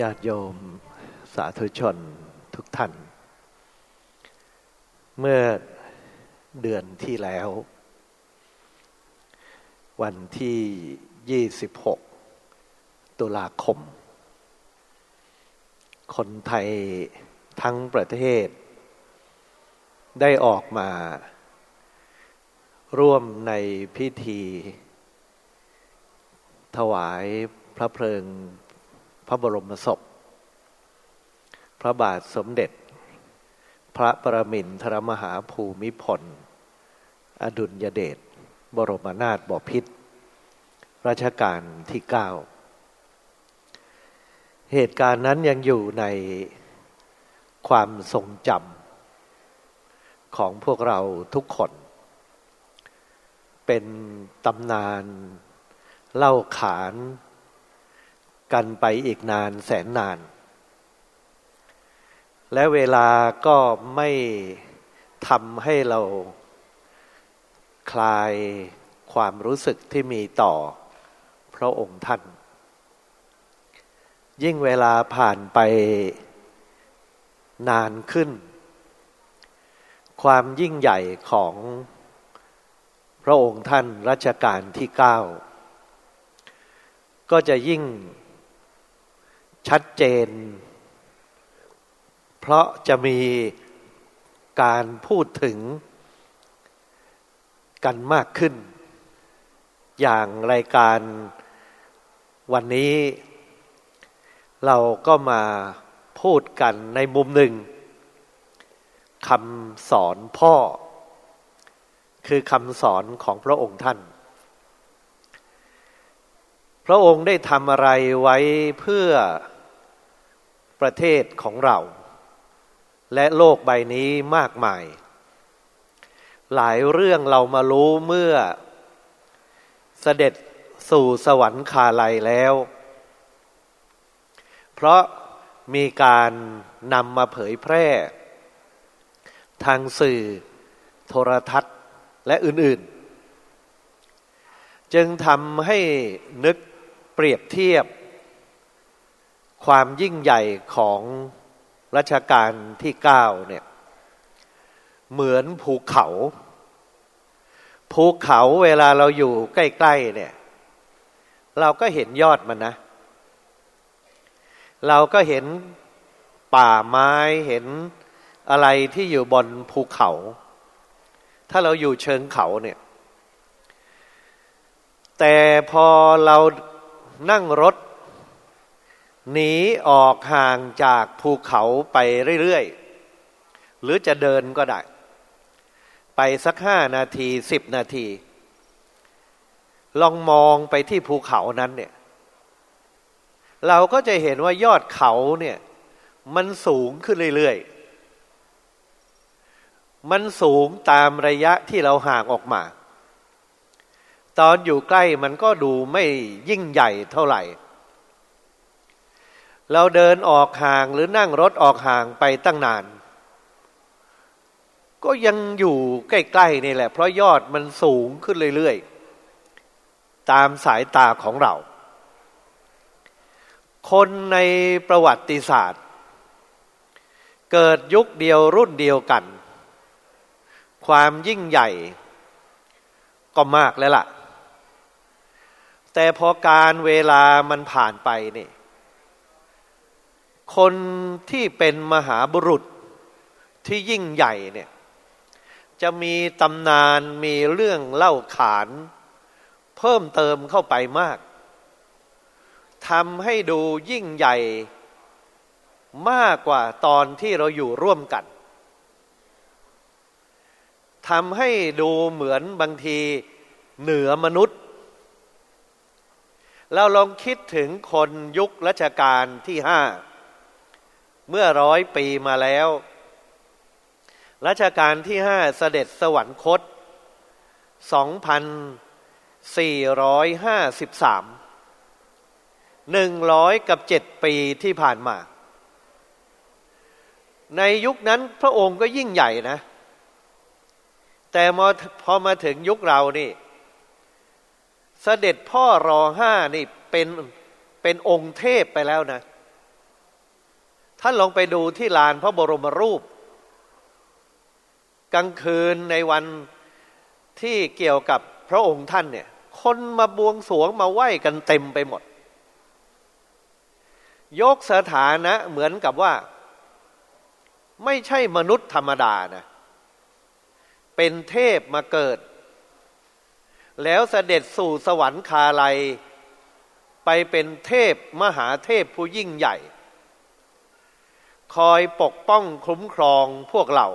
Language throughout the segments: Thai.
ญาติโยมสาธุชนทุกท่าน เมื่อเดือนที่แล้ว วันที่ 26 ตุลาคม คนไทยทั้งประเทศ ได้ออกมา ร่วมในพิธี ถวายพระเพลิง พระบรมศพ พระบาทสมเด็จ พระประมินทรมหาภูมิพล อดุลยเดชบรมนาถบพิตรรัชกาลที่เก้าเหตุการณ์นั้นยังอยู่ในความทรงจำของพวกเราทุกคน เป็นตำนานเล่าขาน กันไปอีกนานแสนนาน และเวลาก็ไม่ทำให้เราคลายความรู้สึกที่มีต่อพระองค์ท่าน ยิ่งเวลาผ่านไปนานขึ้น ความยิ่งใหญ่ของพระองค์ท่านรัชกาลที่เก้าก็จะยิ่ง ชัดเจน เพราะจะมีการพูดถึงกันมากขึ้น อย่างรายการวันนี้ เราก็มาพูดกันในมุมหนึ่งคำสอนพ่อ คือคำสอนของพระองค์ท่าน พระองค์ได้ทำอะไรไว้เพื่อ ประเทศของเรา และโลกใบนี้มากมาย หลายเรื่องเรามารู้เมื่อเสด็จสู่สวรรคาลัยแล้ว เพราะมีการนำมาเผยแพร่ ทางสื่อโทรทัศน์และอื่นๆ จึงทำให้นึกเปรียบเทียบ ความยิ่งใหญ่ของรัชกาลที่เก้าเนี่ยเหมือนภูเขา ภูเขาเวลาเราอยู่ใกล้ๆเนี่ย เราก็เห็นยอดมันนะ เราก็เห็นป่าไม้เห็นอะไรที่อยู่บนภูเขา ถ้าเราอยู่เชิงเขาเนี่ย แต่พอเรานั่งรถ หนีออกห่างจากภูเขาไปเรื่อยๆ หรือจะเดินก็ได้ ไปสักห้านาทีสิบนาที ลองมองไปที่ภูเขานั้นเนี่ย เราก็จะเห็นว่ายอดเขาเนี่ย มันสูงขึ้นเรื่อยๆ มันสูงตามระยะที่เราห่างออกมา ตอนอยู่ใกล้มันก็ดูไม่ยิ่งใหญ่เท่าไหร่ เราเดินออกห่างหรือนั่งรถออกห่างไปตั้งนาน ก็ยังอยู่ใกล้ๆนี่แหละ เพราะยอดมันสูงขึ้นเรื่อยๆ ตามสายตาของเรา คนในประวัติศาสตร์ เกิดยุคเดียวรุ่นเดียวกัน ความยิ่งใหญ่ก็มากแล้วล่ะ แต่พอการเวลามันผ่านไปนี่ คนที่เป็นมหาบุรุษที่ยิ่งใหญ่เนี่ยจะมีตำนานมีเรื่องเล่าขาน เพิ่มเติมเข้าไปมากทำให้ดูยิ่งใหญ่มากกว่าตอนที่เราอยู่ร่วมกันทำให้ดูเหมือนบางทีเหนือมนุษย์ เราลองคิดถึงคนยุครัชกาลที่ห้า เมื่อร้อยปีมาแล้ว รัชกาลที่ห้าเสด็จสวรรคตสองพันสี่ร้อยห้าสิบสามหนึ่งร้อยกับเจ็ดปีที่ผ่านมา ในยุคนั้นพระองค์ก็ยิ่งใหญ่นะ แต่พอมาถึงยุคเรานี่ เสด็จพ่อรอห้านี่เป็นเป็นองค์เทพไปแล้วนะ ท่านลองไปดูที่ลานพระบรมรูป กลางคืนในวันที่เกี่ยวกับพระองค์ท่านเนี่ย คนมาบวงสวงมาไหว้กันเต็มไปหมด ยกสถานะเหมือนกับว่า ไม่ใช่มนุษย์ธรรมดานะเป็นเทพมาเกิด แล้วเสด็จสู่สวรรคาลัย ไปเป็นเทพมหาเทพผู้ยิ่งใหญ่ คอยปกป้องคุ้มครองพวกเรา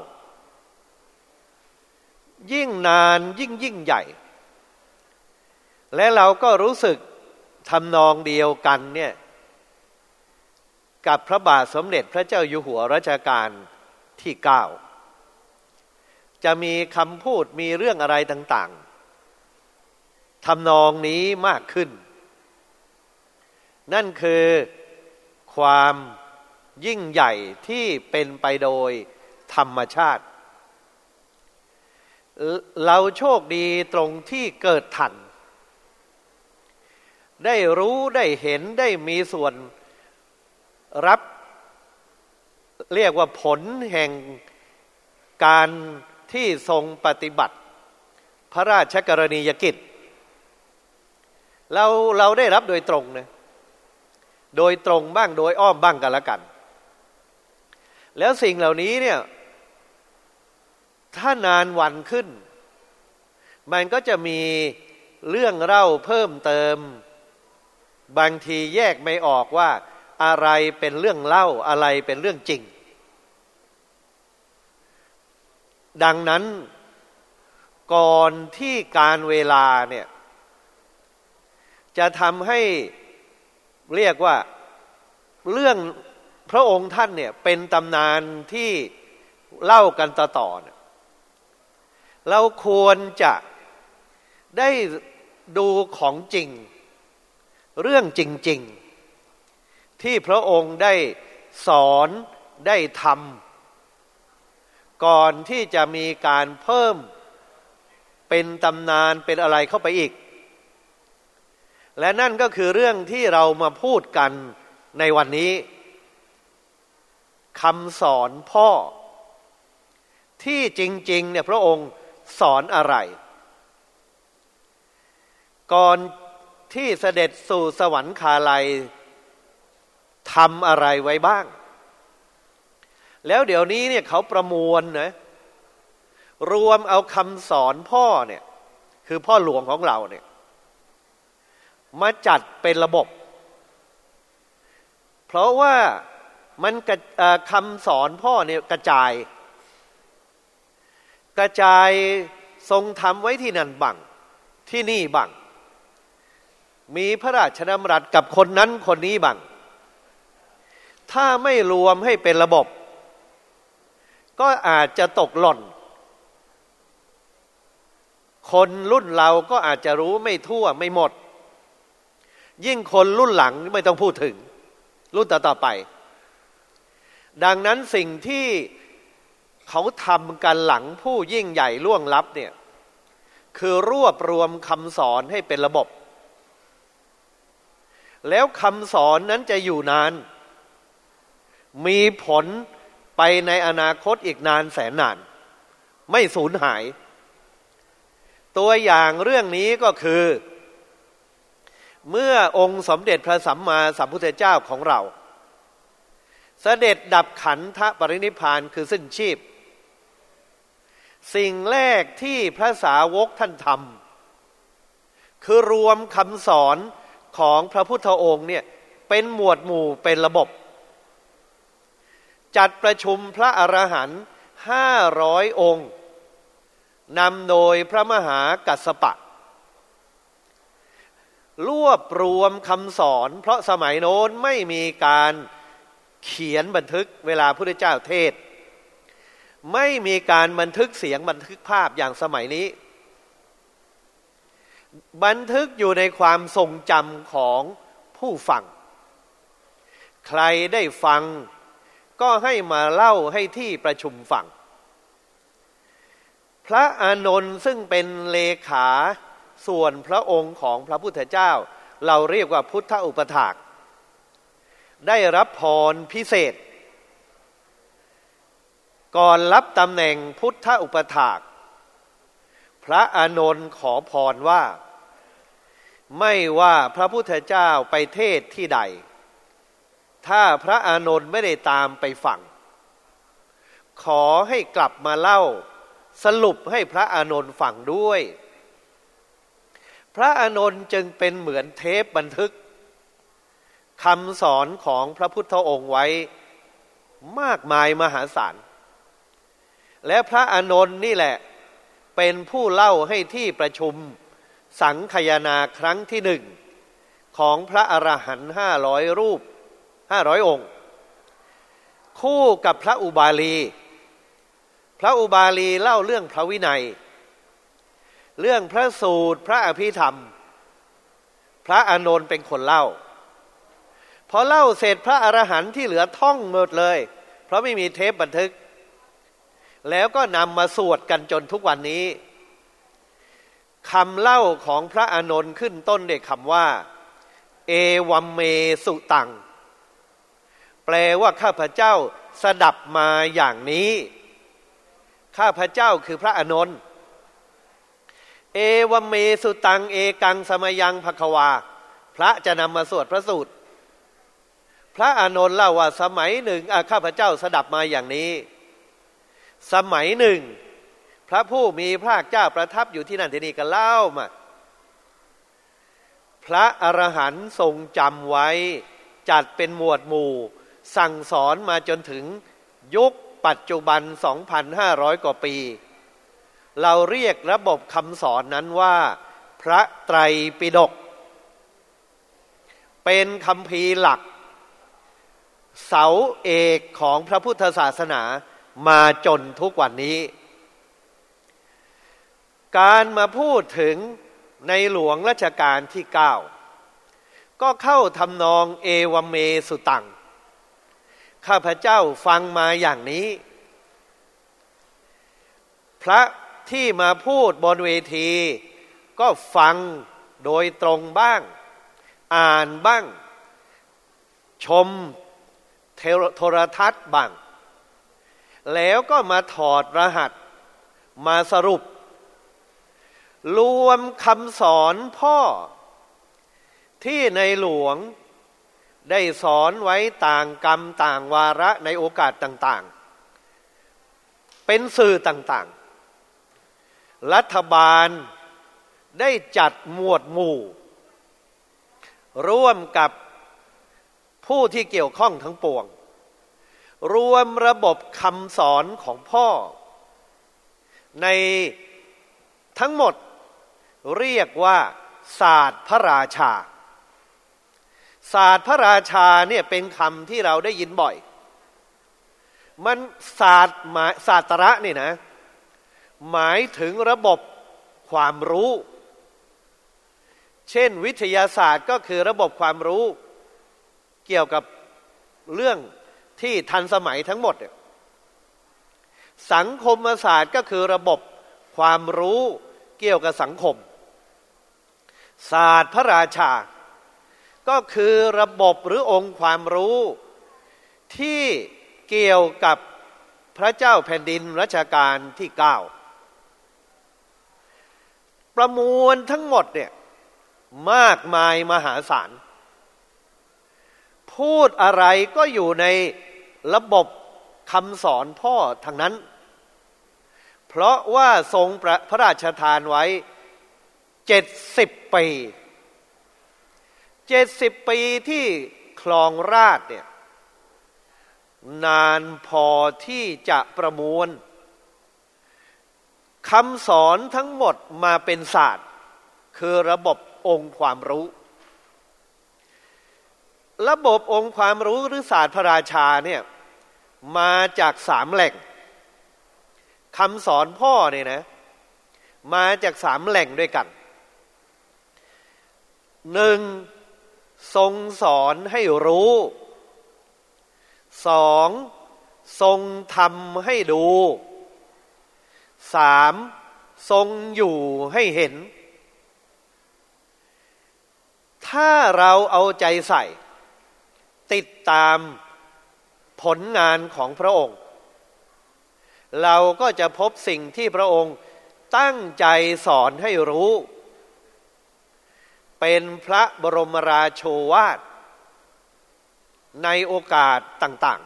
ยิ่งนานยิ่งยิ่งใหญ่ และเราก็รู้สึกทำนองเดียวกันเนี่ยกับพระบาทสมเด็จพระเจ้าอยู่หัวรัชกาลที่เก้าจะมีคำพูดมีเรื่องอะไรต่างๆทำนองนี้มากขึ้น นั่นคือความ ยิ่งใหญ่ที่เป็นไปโดยธรรมชาติ เราโชคดีตรงที่เกิดทัน ได้รู้ได้เห็นได้มีส่วนรับเรียกว่าผลแห่งการที่ทรงปฏิบัติ พระราชกรณียกิจ เราเราได้รับโดยตรงนะโดยตรงบ้างโดยอ้อมบ้างกันละกัน แล้วสิ่งเหล่านี้เนี่ยถ้านานวันขึ้น มันก็จะมีเรื่องเล่าเพิ่มเติม บางทีแยกไม่ออกว่าอะไรเป็นเรื่องเล่าอะไรเป็นเรื่องจริง ดังนั้นก่อนที่การเวลาเนี่ย จะทำให้เรียกว่าเรื่อง พระองค์ท่านเนี่ยเป็นตำนานที่เล่ากันต่อๆเราควรจะได้ดูของจริง เรื่องจริง ๆ ที่พระองค์ได้สอนได้ทำก่อนที่จะมีการเพิ่มเป็นตำนานเป็นอะไรเข้าไปอีก และนั่นก็คือเรื่องที่เรามาพูดกันในวันนี้ คำสอนพ่อ ที่จริง ๆ เนี่ยพระองค์สอนอะไร ก่อนที่เสด็จสู่สวรรคาลัยทำอะไรไว้บ้าง แล้วเดี๋ยวนี้เนี่ยเขาประมวลนะรวมเอาคำสอนพ่อเนี่ย คือพ่อหลวงของเราเนี่ย มาจัดเป็นระบบ เพราะว่า มันคำสอนพ่อเนี่ยกระจาย กระจายทรงทำไว้ที่นั่นบังที่นี่บังมีพระราชดำรัสกับคนนั้นคนนี้บังถ้าไม่รวมให้เป็นระบบ ก็อาจจะตกหล่น คนรุ่นเราก็อาจจะรู้ไม่ทั่วไม่หมด ยิ่งคนรุ่นหลังไม่ต้องพูดถึง รุ่นต่อๆไป ดังนั้นสิ่งที่เขาทำกันหลังผู้ยิ่งใหญ่ล่วงลับเนี่ยคือรวบรวมคำสอนให้เป็นระบบ แล้วคำสอนนั้นจะอยู่นาน มีผลไปในอนาคตอีกนานแสนนาน ไม่สูญหาย ตัวอย่างเรื่องนี้ก็คือ เมื่อองค์สมเด็จพระสัมมาสัมพุทธเจ้าของเรา เสด็จดับขันธปรินิพานคือสิ้นชีพ สิ่งแรกที่พระสาวกท่านทำคือรวมคำสอนของพระพุทธองค์เนี่ยเป็นหมวดหมู่เป็นระบบ จัดประชุมพระอรหันต์ห้าร้อยองค์นำโดยพระมหากัสปะ รวบรวมคำสอน เพราะสมัยโน้นไม่มีการ เขียนบันทึกเวลาพระเจ้าเทศ ไม่มีการบันทึกเสียงบันทึกภาพอย่างสมัยนี้ บันทึกอยู่ในความทรงจำของผู้ฟัง ใครได้ฟังก็ให้มาเล่าให้ที่ประชุมฟัง พระอานนท์ซึ่งเป็นเลขาส่วนพระองค์ของพระพุทธเจ้า เราเรียกว่าพุทธอุปถาก ได้รับพรพิเศษ ก่อนรับตำแหน่งพุทธอุปถาก พระอานนท์ขอพรว่า ไม่ว่าพระพุทธเจ้าไปเทศที่ใด ถ้าพระอานนท์ไม่ได้ตามไปฟัง ขอให้กลับมาเล่าสรุปให้พระอานนท์ฟังด้วย พระอานนท์จึงเป็นเหมือนเทปบันทึก คำสอนของพระพุทธองค์ไว้มากมายมหาศาล และพระอานนท์นี่แหละเป็นผู้เล่าให้ที่ประชุมสังคยนาครั้งที่หนึ่ง ของพระอรหันต์ห้าร้อยรูปห้าร้อยองค์ คู่กับพระอุบาลี พระอุบาลีเล่าเรื่องพระวินัย เรื่องพระสูตรพระอภิธรรม พระอานนท์เป็นคนเล่า พอเล่าเสร็จพระอรหันต์ที่เหลือท่องหมดเลย เพราะไม่มีเทปบันทึก แล้วก็นำมาสวดกันจนทุกวันนี้คำเล่าของพระอานนท์ขึ้นต้นด้วยคำว่า เอวัมเมสุตัง แปลว่าข้าพเจ้าสดับมาอย่างนี้ ข้าพเจ้าคือพระอานนท์เอวัมเมสุตัง เอกังสมยังภควา พระจะนำมาสวดพระสูตร พระอานนท์เล่าว่าสมัยหนึ่งข้าพเจ้าสดับมาอย่างนี้ สมัยหนึ่ง พระผู้มีพระเจ้าประทับอยู่ที่นั่นที่นี่ก็เล่ามา พระอรหันต์ทรงจำไว้จัดเป็นหมวดหมู่ สั่งสอนมาจนถึงยุคปัจจุบัน 2,500 กว่าปี เราเรียกระบบคำสอนนั้นว่า พระไตรปิฎกเป็นคำพีหลัก เสาเอกของพระพุทธศาสนามาจนทุกวันนี้ การมาพูดถึงในหลวงรัชกาลที่เก้าก็เข้าทำนองเอวเมสุตัง ข้าพเจ้าฟังมาอย่างนี้ พระที่มาพูดบนเวที ก็ฟังโดยตรงบ้าง อ่านบ้าง ชม โทรทัศน์บ้าง แล้วก็มาถอดรหัสมาสรุป รวมคำสอนพ่อ ที่ในหลวงได้สอนไว้ต่างกรรมต่างวาระในโอกาสต่าง ๆ เป็นสื่อต่างๆ รัฐบาลได้จัดหมวดหมู่ ร่วมกับ ผู้ที่เกี่ยวข้องทั้งปวง รวมระบบคำสอนของพ่อ ในทั้งหมดเรียกว่า ศาสตร์พระราชา ศาสตร์พระราชาเนี่ยเป็นคำที่เราได้ยินบ่อย มันศาสตร์หมายศาสตระนี่นะ หมายถึงระบบความรู้ เช่นวิทยาศาสตร์ก็คือระบบความรู้ เกี่ยวกับเรื่องที่ทันสมัยทั้งหมด สังคมศาสตร์ก็คือระบบความรู้เกี่ยวกับสังคม ศาสตร์พระราชา ก็คือระบบหรือองค์ความรู้ ที่เกี่ยวกับพระเจ้าแผ่นดินรัชกาลที่เก้าประมวลทั้งหมดเนี่ยมากมายมหาศาล พูดอะไรก็อยู่ในระบบคำสอนพ่อทางนั้น เพราะว่าทรงพระพระราชทานไว้เจ็ดสิบปีเจ็ดสิบปีที่คลองราชเนี่ยนานพอที่จะประมวลคำสอนทั้งหมดมาเป็นศาสตร์ คือระบบองค์ความรู้ ระบบองค์ความรู้หรือศาสตร์พระราชาเนี่ยมาจากสามแหล่งคำสอนพ่อเนี่ยนะ มาจากสามแหล่งด้วยกันหนึ่งทรงสอนให้รู้สองทรงทำให้ดูสามทรงอยู่ให้เห็น ถ้าเราเอาใจใส่ ติดตามผลงานของพระองค์ เราก็จะพบสิ่งที่พระองค์ตั้งใจสอนให้รู้ เป็นพระบรมราโชวาท ในโอกาสต่าง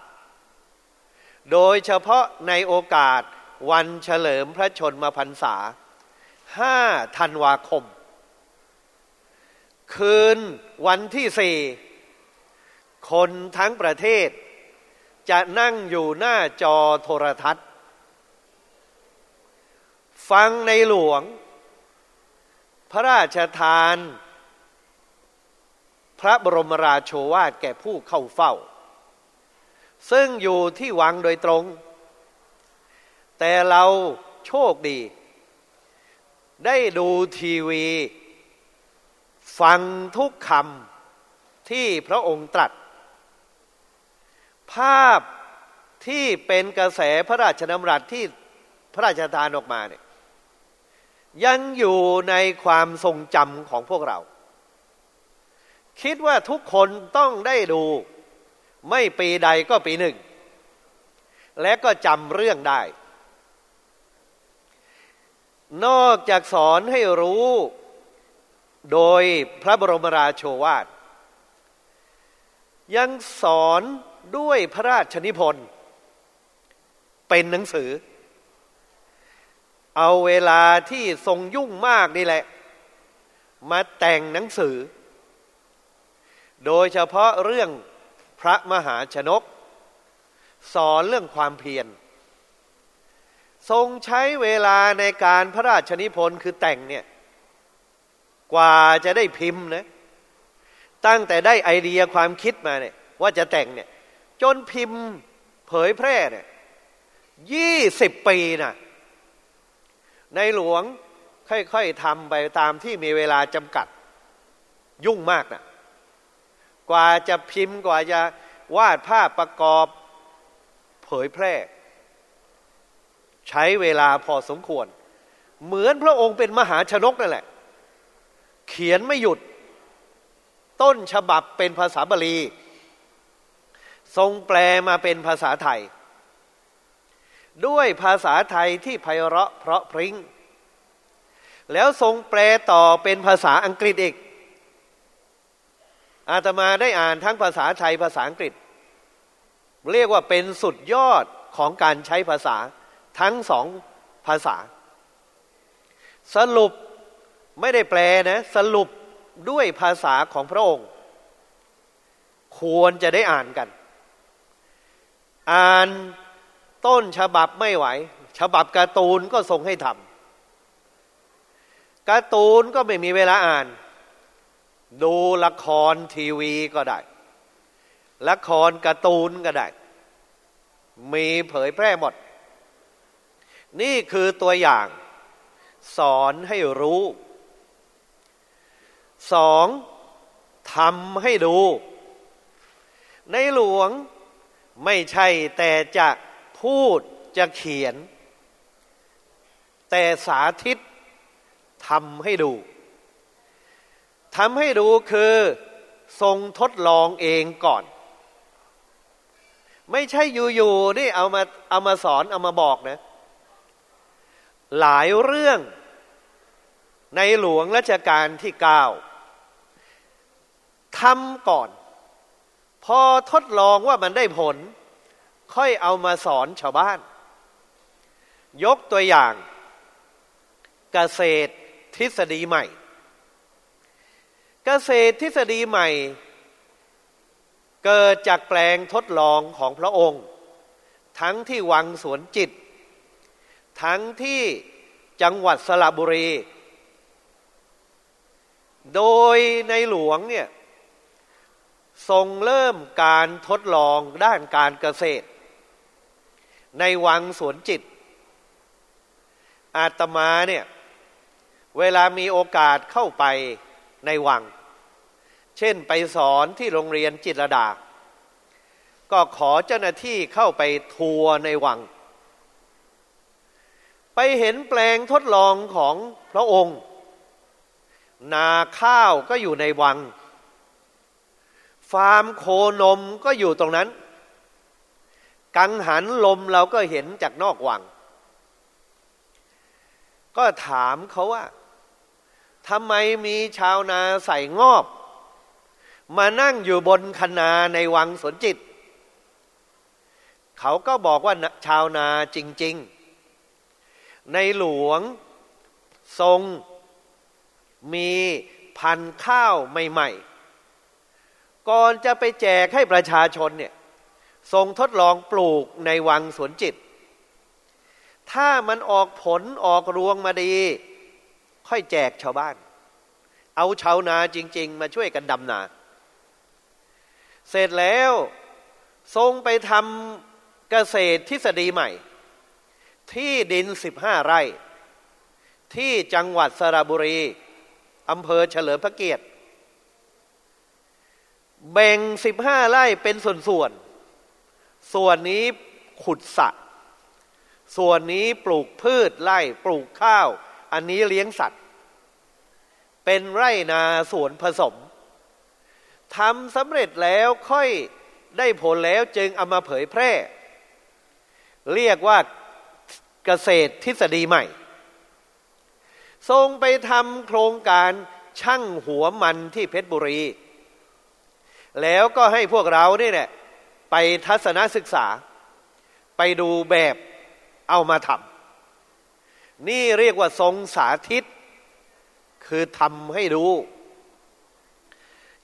ๆ โดยเฉพาะในโอกาสวันเฉลิมพระชนมพรรษาห้าธันวาคม คืนวันที่สี่ คนทั้งประเทศ จะนั่งอยู่หน้าจอโทรทัศน์ ฟังในหลวง พระราชทาน พระบรมราโชวาทแก่ผู้เข้าเฝ้า ซึ่งอยู่ที่วังโดยตรง แต่เราโชคดี ได้ดูทีวี ฟังทุกคำที่พระองค์ตรัส ภาพที่เป็นกระแสพระราชดำรัสที่พระราชทานออกมาเนี่ยยังอยู่ในความทรงจำของพวกเรา คิดว่าทุกคนต้องได้ดู ไม่ปีใดก็ปีหนึ่ง และก็จำเรื่องได้ นอกจากสอนให้รู้โดยพระบรมราโชวาทยังสอน ด้วยพระราชนิพนธ์เป็นหนังสือ เอาเวลาที่ทรงยุ่งมากนี่แหละ มาแต่งหนังสือ โดยเฉพาะเรื่องพระมหาชนก สอนเรื่องความเพียรทรงใช้เวลาในการพระราชนิพนธ์คือแต่งเนี่ย กว่าจะได้พิมพ์นะ ตั้งแต่ได้ไอเดียความคิดมาเนี่ย ว่าจะแต่งเนี่ย จนพิมพ์เผยแพร่เนี่ยยี่สิบปีนะ่ะในหลวงค่อยๆทำไปตามที่มีเวลาจำกัดยุ่งมากนะ่ะกว่าจะพิมพ์กว่าจะวาดภาพประกอบเผยแพร่ ใช้เวลาพอสมควร เหมือนพระองค์เป็นมหาชนกนั่นแหละ เขียนไม่หยุด ต้นฉบับเป็นภาษาบาลี ทรงแปลมาเป็นภาษาไทย ด้วยภาษาไทยที่ไพเราะเพราะพริง้งแล้วทรงแปลต่อเป็นภาษาอังกฤษอีก อาตมาได้อ่านทั้งภาษาไทยภาษาอังกฤษ เรียกว่าเป็นสุดยอดของการใช้ภาษาทั้งสองภาษา สรุปไม่ได้แปลนะ สรุปด้วยภาษาของพระองค์ ควรจะได้อ่านกัน อ่านต้นฉบับไม่ไหว ฉบับการ์ตูนก็ส่งให้ทำการ์ตูนก็ไม่มีเวลาอ่าน ดูละครทีวีก็ได้ ละครการ์ตูนก็ได้ มีเผยแพร่หมด นี่คือตัวอย่าง สอนให้รู้สองทำให้ดู ในหลวง ไม่ใช่แต่จะพูดจะเขียน แต่สาธิตทำให้ดูทำให้ดูคือทรงทดลองเองก่อน ไม่ใช่อยู่ๆนี่เอามาเอามาสอนเอามาบอกนะ หลายเรื่องในหลวงรัชกาลที่เก้าทำก่อน พอทดลองว่ามันได้ผล ค่อยเอามาสอนชาวบ้าน ยกตัวอย่างกเกษตรทฤษฎีใหม่เกษตรทฤษฎีใหม่ เกิดจากแปลงทดลองของพระองค์ ทั้งที่วังสวนจิต ทั้งที่จังหวัดสระบุรี โดยในหลวงเนี่ย ทรงเริ่มการทดลองด้านการเกษตร ในวังสวนจิต อาตมาเนี่ยเวลามีโอกาสเข้าไปในวัง เช่นไปสอนที่โรงเรียนจิตรดา ก็ขอเจ้าหน้าที่เข้าไปทัวร์ในวัง ไปเห็นแปลงทดลองของพระองค์ นาข้าวก็อยู่ในวัง ฟาร์มโคนมก็อยู่ตรงนั้น กังหันลมเราก็เห็นจากนอกวัง ก็ถามเขาว่าทำไมมีชาวนาใส่งอบ มานั่งอยู่บนคนาในวังสนจิต เขาก็บอกว่าชาวนาจริง ๆ ในหลวงทรงมีพันข้าวใหม่ ๆ ก่อนจะไปแจกให้ประชาชนเนี่ยทรงทดลองปลูกในวังสวนจิต ถ้ามันออกผลออกรวงมาดี ค่อยแจกชาวบ้าน เอาชาวนาจริง ๆ มาช่วยกันดำนา เสร็จแล้วทรงไปทำเกษตรทฤษฎีใหม่ ที่ดินสิบห้าไร่ ที่จังหวัดสระบุรีอำเภอเฉลิมพระเกียรติ แบ่งสิบห้าไร่เป็นส่วนๆส่วนนี้ขุดสระส่วนนี้ปลูกพืชไร่ปลูกข้าว อันนี้เลี้ยงสัตว์ เป็นไร่นาสวนผสมทำสำเร็จแล้วค่อยได้ผลแล้วจึงเอามาเผยแพร่ เรียกว่าเกษตรทฤษฎีใหม่ ทรงไปทำโครงการช่างหัวมันที่เพชรบุรี แล้วก็ให้พวกเราเนี่ยไปทัศนศึกษา ไปดูแบบเอามาทำนี่เรียกว่าทรงสาธิต คือทำให้ดู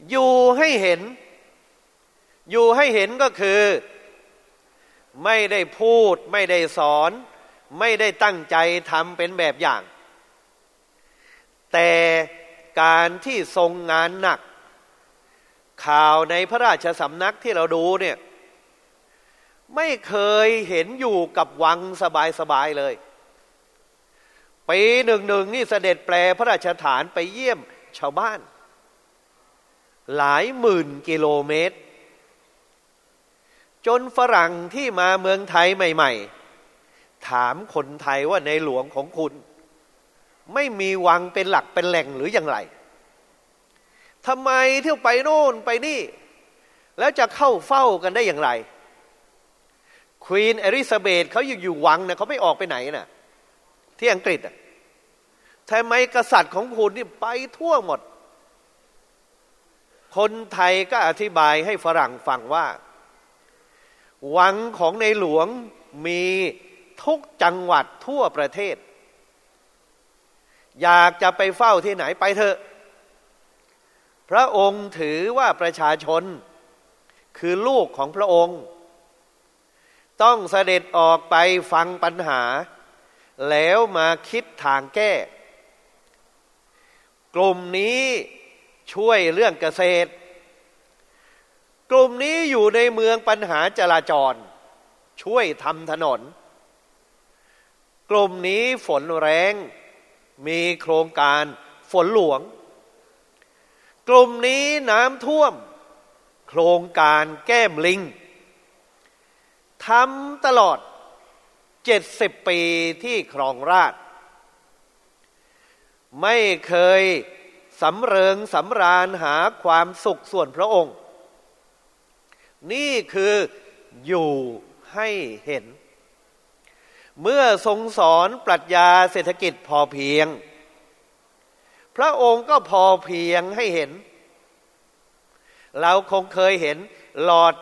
อยู่ให้เห็น อยู่ให้เห็นก็คือ ไม่ได้พูด ไม่ได้สอน ไม่ได้ตั้งใจทำเป็นแบบอย่าง แต่การที่ทรงงานหนัก ข่าวในพระราชสำนักที่เราดูเนี่ยไม่เคยเห็นอยู่กับวังสบายๆเลยปีหนึ่งหนึ่งนี่เสด็จแปลพระราชฐานไปเยี่ยมชาวบ้าน หลายหมื่นกิโลเมตร จนฝรั่งที่มาเมืองไทยใหม่ ๆ ถามคนไทยว่าในหลวงของคุณ ไม่มีวังเป็นหลักเป็นแหล่งหรืออย่างไร ทำไมเที่ยวไปโน่นไปนี่ แล้วจะเข้าเฝ้ากันได้อย่างไร ควีนเอริซาเบธเขาอยู่อยู่วังนะเขาไม่ออกไปไหนนะ่ะ ที่อังกฤษอะทำไมกษัตริย์ของคุณนี่ไปทั่วหมด คนไทยก็อธิบายให้ฝรั่งฟังว่า วังของในหลวงมีทุกจังหวัดทั่วประเทศ อยากจะไปเฝ้าที่ไหนไปเถอะ พระองค์ถือว่าประชาชนคือลูกของพระองค์ ต้องเสด็จออกไปฟังปัญหา แล้วมาคิดทางแก้ กลุ่มนี้ช่วยเรื่องเกษตร กลุ่มนี้อยู่ในเมืองปัญหาจราจร ช่วยทำถนน กลุ่มนี้ฝนแรง มีโครงการฝนหลวง กลุ่มนี้น้ำท่วม โครงการแก้มลิงทำตลอดเจ็ดสิบปีที่ครองราช ไม่เคยสำเริงสำราญหาความสุขส่วนพระองค์ นี่คืออยู่ให้เห็น เมื่อทรงสอนปรัชญาเศรษฐกิจพอเพียง พระองค์ก็พอเพียงให้เห็น เราคงเคยเห็นหลอด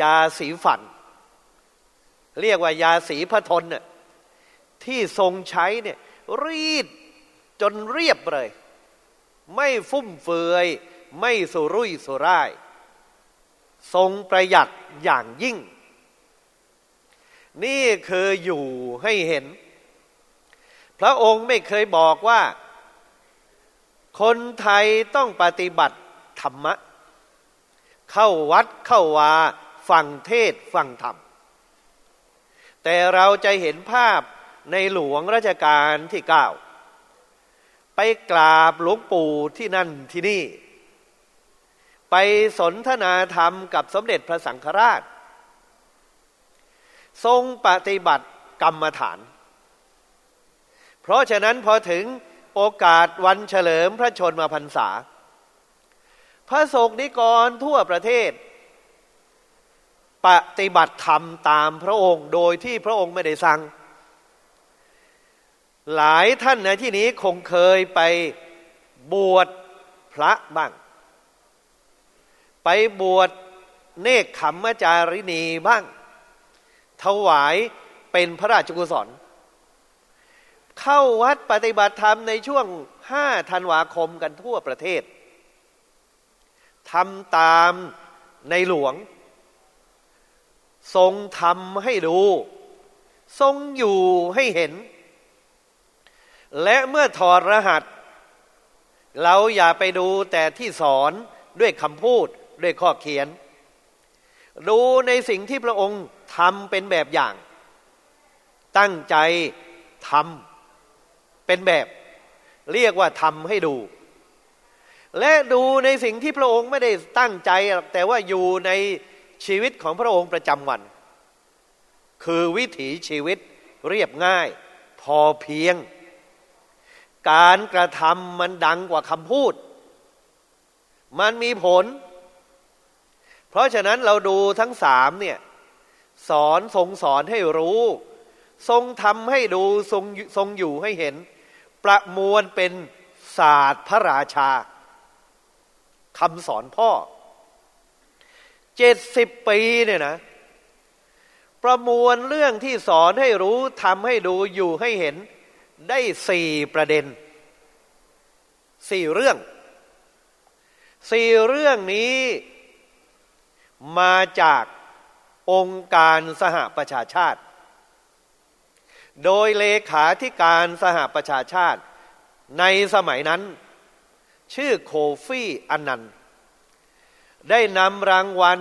ยาสีฝัน เรียกว่ายาสีพระทนน่ะที่ทรงใช้เนี่ยรีดจนเรียบเลย ไม่ฟุ่มเฟือย ไม่สุรุ่ยสุร่าย ทรงประหยัดอย่างยิ่ง นี่คืออยู่ให้เห็น พระองค์ไม่เคยบอกว่า คนไทยต้องปฏิบัติธรรมะ เข้าวัดเข้าวาฟังเทศฟังธรรม แต่เราจะเห็นภาพในหลวงราชการที่เก้าไปกราบหลวงปู่ที่นั่นที่นี่ ไปสนทนาธรรมกับสมเด็จพระสังฆราช ทรงปฏิบัติกรรมฐาน เพราะฉะนั้นพอถึง โอกาสวันเฉลิมพระชนมพรรษา พระสงฆ์นิกรทั่วประเทศ ปฏิบัติธรรมตามพระองค์โดยที่พระองค์ไม่ได้สั่ง หลายท่านในที่นี้คงเคยไปบวชพระบ้าง ไปบวชเนกขมมจารินีบ้าง ถวายเป็นพระราชกุศล เข้าวัดปฏิบัติธรรมในช่วงห้าธันวาคมกันทั่วประเทศทำตามในหลวง ทรงทำให้ดู ทรงอยู่ให้เห็น และเมื่อถอดรหัส เราอย่าไปดูแต่ที่สอนด้วยคำพูดด้วยข้อเขียน ดูในสิ่งที่พระองค์ทำเป็นแบบอย่าง ตั้งใจทำ เป็นแบบ เรียกว่าทำให้ดู และดูในสิ่งที่พระองค์ไม่ได้ตั้งใจ แต่ว่าอยู่ในชีวิตของพระองค์ประจำวัน คือวิถีชีวิตเรียบง่าย พอเพียง การกระทำมันดังกว่าคำพูด มันมีผล เพราะฉะนั้นเราดูทั้งสามเนี่ยสอนทรงสอนให้รู้ ทรงทำให้ดูทรงทรงอยู่ให้เห็น ประมวลเป็นศาสตร์พระราชาคำสอนพ่อเจ็ดสิบปีเนี่ยนะประมวลเรื่องที่สอนให้รู้ทำให้ดูอยู่ให้เห็นได้สี่ประเด็นสี่เรื่องสี่เรื่องนี้มาจากองค์การสหประชาชาติ โดยเลขาธิการสหประชาชาติ ในสมัยนั้น ชื่อโคฟี่อันนันได้นำรางวัล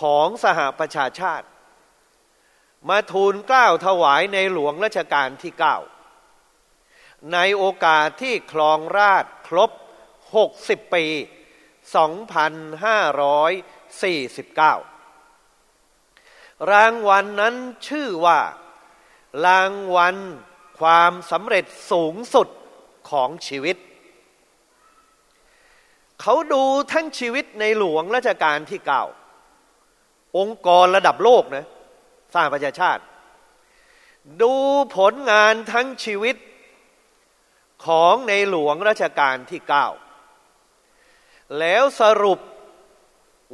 ของสหประชาชาติ มาทูลเกล้าถวายในหลวงรัชกาลที่เก้าในโอกาสที่คลองราชครบ 60 ปี 2549 รางวัลนนั้นชื่อว่า รางวัลความสำเร็จสูงสุดของชีวิต เขาดูทั้งชีวิตในหลวงรัชกาลที่เก้าองค์กรระดับโลกนะสร้างประชาชาติ ดูผลงานทั้งชีวิตของในหลวงรัชกาลที่เก้าแล้วสรุป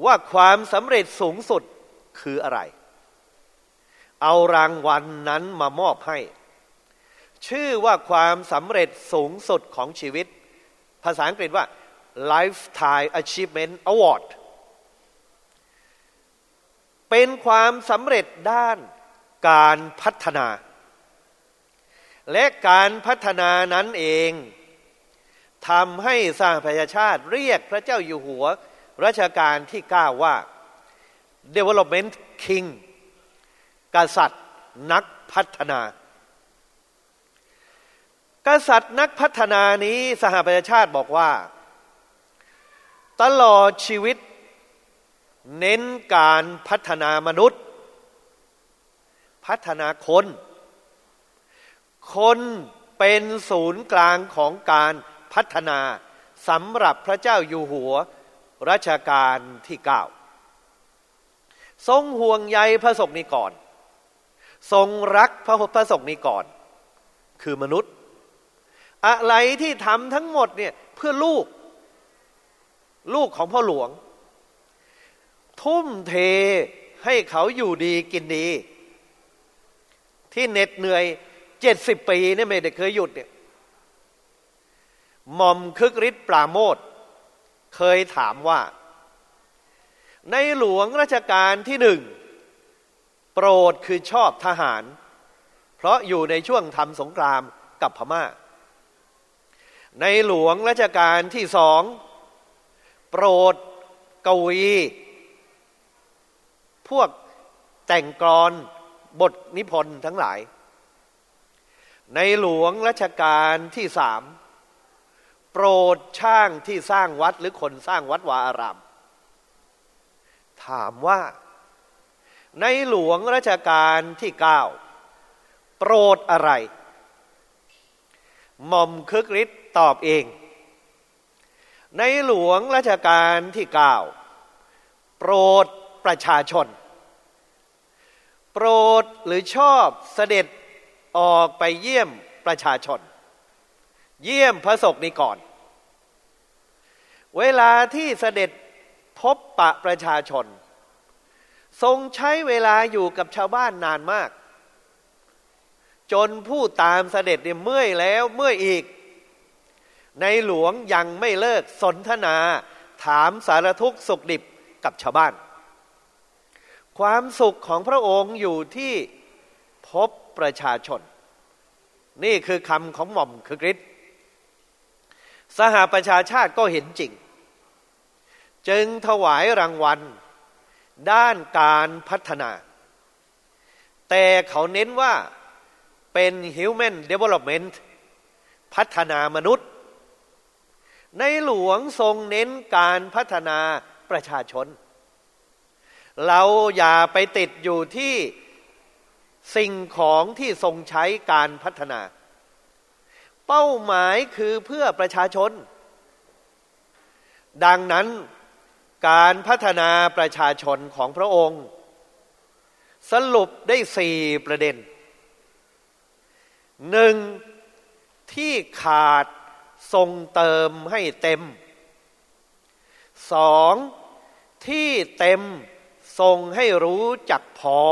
ว่าความสำเร็จสูงสุดคืออะไร เอารางวัลนนั้นมามอบให้ ชื่อว่าความสำเร็จสูงสุดของชีวิต ภาษาอังกฤษว่า Lifetime Achievement Award เป็นความสำเร็จด้านการพัฒนา และการพัฒนานั้นเองทำให้สหประชาชาติเรียกพระเจ้าอยู่หัวรัชกาลที่ก้าว่า Development King กษัตริย์นักพัฒนา กษัตริย์นักพัฒนานี้สหประชาชาติบอกว่า ตลอดชีวิต เน้นการพัฒนามนุษย์ พัฒนาคน คนเป็นศูนย์กลางของการพัฒนาสำหรับพระเจ้าอยู่หัวรัชกาลที่เก้าทรงห่วงใยพระสงฆ์นิกร ทรงรักพระพระสงฆ์นิกรคือมนุษย์ อะไรที่ทำทั้งหมดเนี่ยเพื่อลูก ลูกของพ่อหลวง ทุ่มเทให้เขาอยู่ดีกินดี ที่เหน็ดเหนื่อยเจ็ดสิบปีเนี่ยไม่ได้เคยหยุดเนี่ยหม่อมคึกฤทธิ์ปราโมทเคยถามว่า ในหลวงราชการที่หนึ่ง รดคือชอบทหาร เพราะอยู่ในช่วงทำสงครามกับพมา่า ในหลวงราชการที่สองโปรดกวี พวกแต่งกรอนบทนิพนธ์ทั้งหลาย ในหลวงรัชกาลที่สามโปรดช่างที่สร้างวัดหรือคนสร้างวัดวาอาราม ถามว่า ในหลวงรัชกาลที่เก้าโปรดอะไรหม่อมคึกฤทธิ์ตอบเอง ในหลวงรัชกาลที่เก้าโปรดประชาชน โปรดหรือชอบเสด็จออกไปเยี่ยมประชาชน เยี่ยมพระศกนิกรเวลาที่เสด็จพบปะประชาชน ทรงใช้เวลาอยู่กับชาวบ้านนานมาก จนผู้ตามเสด็จเนี่ยเมื่อยแล้วเมื่อยอีก ในหลวงยังไม่เลิกสนทนา ถามสารทุกข์สุขดิบกับชาวบ้าน ความสุขของพระองค์อยู่ที่พบประชาชน นี่คือคำของหม่อมคือกริชสหประชาชาติก็เห็นจริง จึงถวายรางวัล ด้านการพัฒนา แต่เขาเน้นว่าเป็น human development พัฒนามนุษย์ ในหลวงทรงเน้นการพัฒนาประชาชน เราอย่าไปติดอยู่ที่สิ่งของที่ทรงใช้การพัฒนา เป้าหมายคือเพื่อประชาชน ดังนั้น การพัฒนาประชาชนของพระองค์ สรุปได้สี่ประเด็นหนึ่งที่ขาดทรงเติมให้เต็มสองที่เต็มทรงให้รู้จักพอ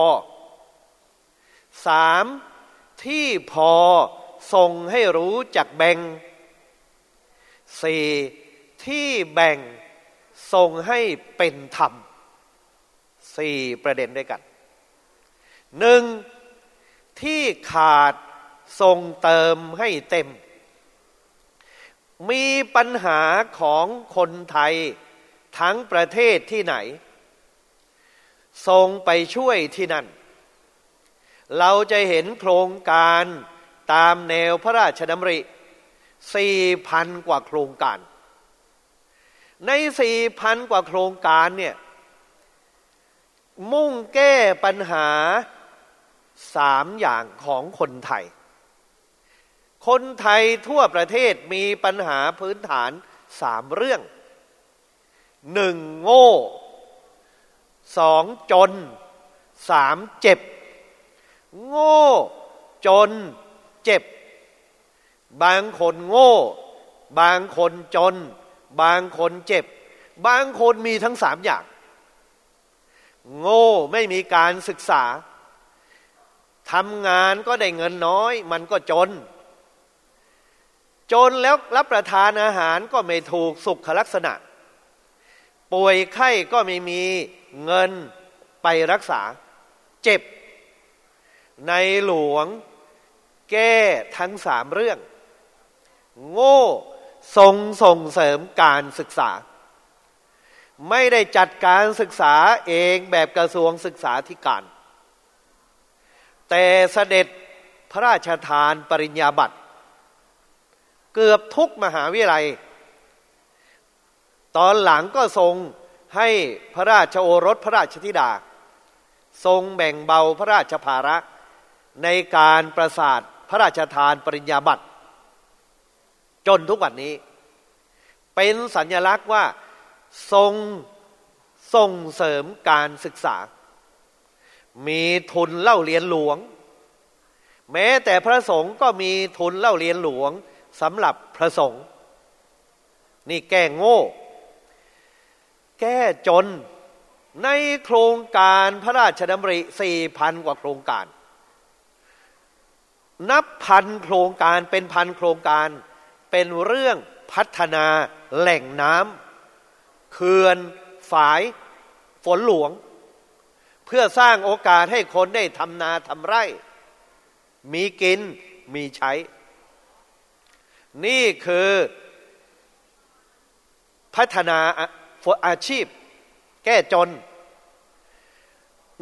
สามที่พอทรงให้รู้จักแบ่งสี่ที่แบ่ง ทรงให้เป็นธรรมสี่ประเด็นด้วยกันหนึ่งที่ขาดทรงเติมให้เต็ม มีปัญหาของคนไทยทั้งประเทศที่ไหน ทรงไปช่วยที่นั่น เราจะเห็นโครงการตามแนวพระราชดำริสี่พันกว่าโครงการ ในสี่พันกว่าโครงการเนี่ย มุ่งแก้ปัญหาสามอย่างของคนไทย คนไทยทั่วประเทศมีปัญหาพื้นฐานสามเรื่องหนึ่งโง่สองจนสามเจ็บ โง่ จน เจ็บ บางคนโง่ บางคนจน บางคนเจ็บ บางคนมีทั้งสามอย่าง โง่ไม่มีการศึกษาทำงานก็ได้เงินน้อย มันก็จน จนแล้วรับประทานอาหารก็ไม่ถูกสุขลักษณะ ป่วยไข้ก็ไม่มีเงินไปรักษา เจ็บ ในหลวงแก้ทั้งสามเรื่อง โง่ ทรงส่งเสริมการศึกษา ไม่ได้จัดการศึกษาเองแบบกระทรวงศึกษาธิการ แต่เสด็จพระราชทานปริญญาบัตร เกือบทุกมหาวิทยาลัย ตอนหลังก็ทรงให้พระราชโอรสพระราชธิดา ทรงแบ่งเบาพระราชภาระในการประสาทพระราชทานปริญญาบัตร จนทุกวันนี้ เป็นสัญลักษณ์ว่าทรงส่งเสริมการศึกษา มีทุนเล่าเรียนหลวง แม้แต่พระสงฆ์ก็มีทุนเล่าเรียนหลวงสำหรับพระสงฆ์นี่แก้โง่ แก้จนในโครงการพระราชดำริสี่พันกว่าโครงการ นับพันโครงการเป็นพันโครงการ เป็นเรื่องพัฒนาแหล่งน้ำเขื่อนฝายฝนหลวง เพื่อสร้างโอกาสให้คนได้ทำนาทำไร่ มีกินมีใช้ นี่คือพัฒนาอาชีพ แก้จน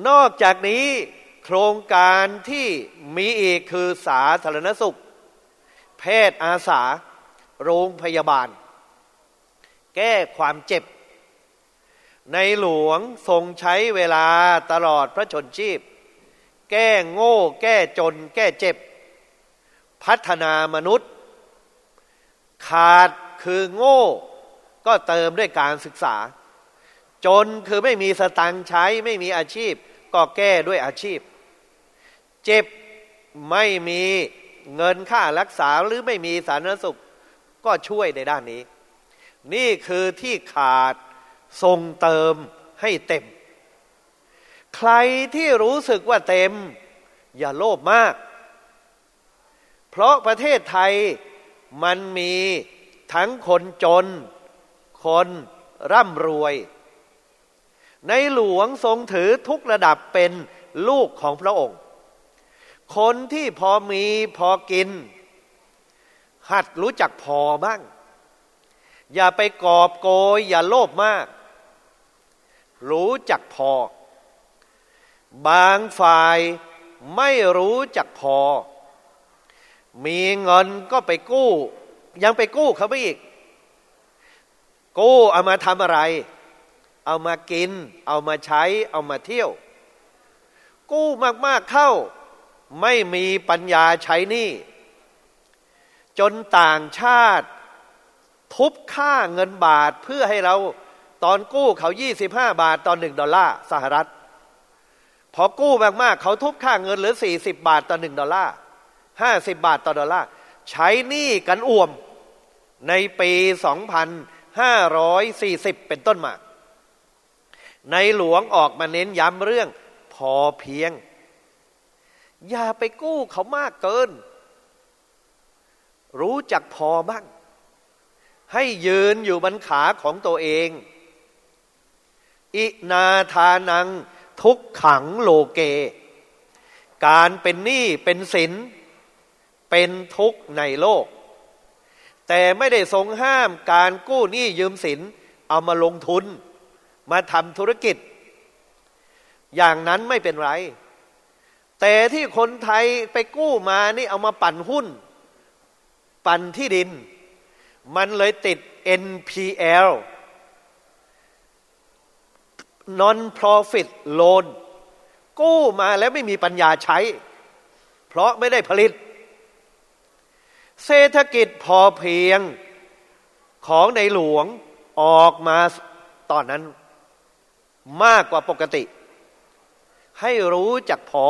นอกจากนี้โครงการที่มีอีกคือสาธารณสุข แพทย์อาสา โรงพยาบาล แก้ความเจ็บ ในหลวงทรงใช้เวลาตลอดพระชนชีพ แก้โง่ แก้จน แก้เจ็บ พัฒนามนุษย์ ขาดคือโง่ ก็เติมด้วยการศึกษา จนคือไม่มีสตังใช้ไม่มีอาชีพ ก็แก้ด้วยอาชีพ เจ็บไม่มีเงินค่ารักษาหรือไม่มีสาธารณสุข ก็ช่วยในด้านนี้ นี่คือที่ขาดทรงเติมให้เต็ม ใครที่รู้สึกว่าเต็ม อย่าโลภมาก เพราะประเทศไทยมันมีทั้งคนจน คนร่ำรวย ในหลวงทรงถือทุกระดับเป็นลูกของพระองค์ คนที่พอมีพอกิน หัดรู้จักพอบ้าง อย่าไปกอบโกย อย่าโลภมาก รู้จักพอ บางฝ่ายไม่รู้จักพอ มีเงินก็ไปกู้ ยังไปกู้เขาไปอีก กู้เอามาทำอะไร เอามากิน เอามาใช้ เอามาเที่ยว กู้มากๆเข้า ไม่มีปัญญาใช้หนี้ จนต่างชาติ ทุบค่าเงินบาทเพื่อให้เราตอนกู้เขา 25 บาทต่อนหนึ่งดอลลาร์สหรัฐ พอกู้มากๆเขาทุบค่าเงินเหลือ 40 บาทต่อหนึ่งดอลลาร์50 บาทต่อดอลลาร์ใช้หนี้กันอ่วมในปี 2540 เป็นต้นมา ในหลวงออกมาเน้นย้ำเรื่องพอเพียง อย่าไปกู้เขามากเกิน รู้จักพอบ้าง ให้ยืนอยู่บนขาของตัวเอง อินาทานังทุกขังโลเก การเป็นหนี้เป็นสิน เป็นทุกข์ในโลก แต่ไม่ได้ทรงห้ามการกู้หนี้ยืมสิน เอามาลงทุน มาทำธุรกิจ อย่างนั้นไม่เป็นไร แต่ที่คนไทยไปกู้มานี่เอามาปั่นหุ้น ปันที่ดิน มันเลยติด NPL non profit loan กู้มาแล้วไม่มีปัญญาใช้ เพราะไม่ได้ผลิต เศรษฐกิจพอเพียงของในหลวงออกมาตอนนั้นมากกว่าปกติ ให้รู้จักพอ